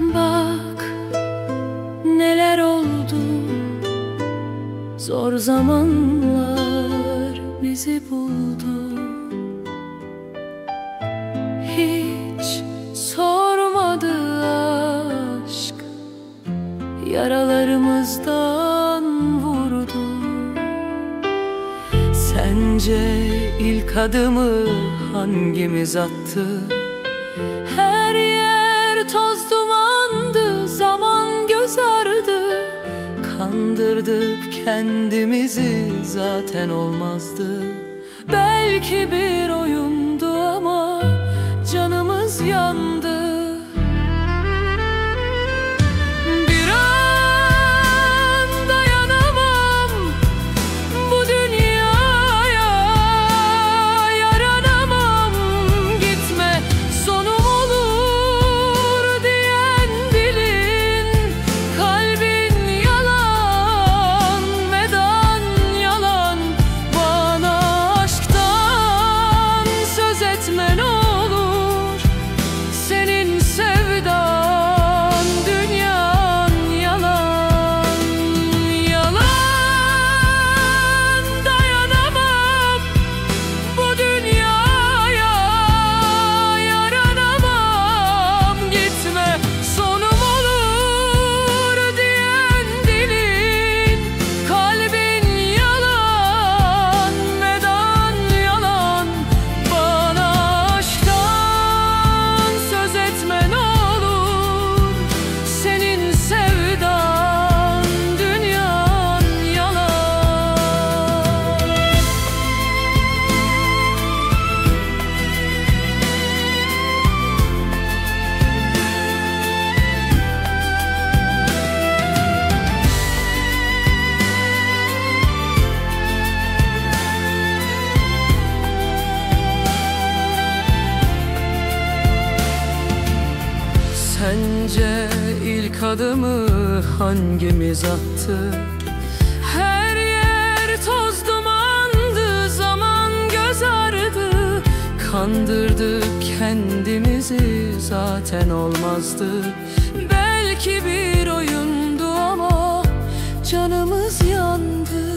Bak neler oldu. Zor zamanlar bizi buldu. Hiç sormadı aşk. Yaralarımızdan vurdu. Sence ilk adımı hangimiz attık Kandırdık kendimizi zaten olmazdı. Belki bir oyundu Sence ilk adımı hangimiz attı? Her yer toz dumandı, zaman göz ardı. Kandırdık kendimizi zaten olmazdı. Belki bir oyundu ama canımız yandı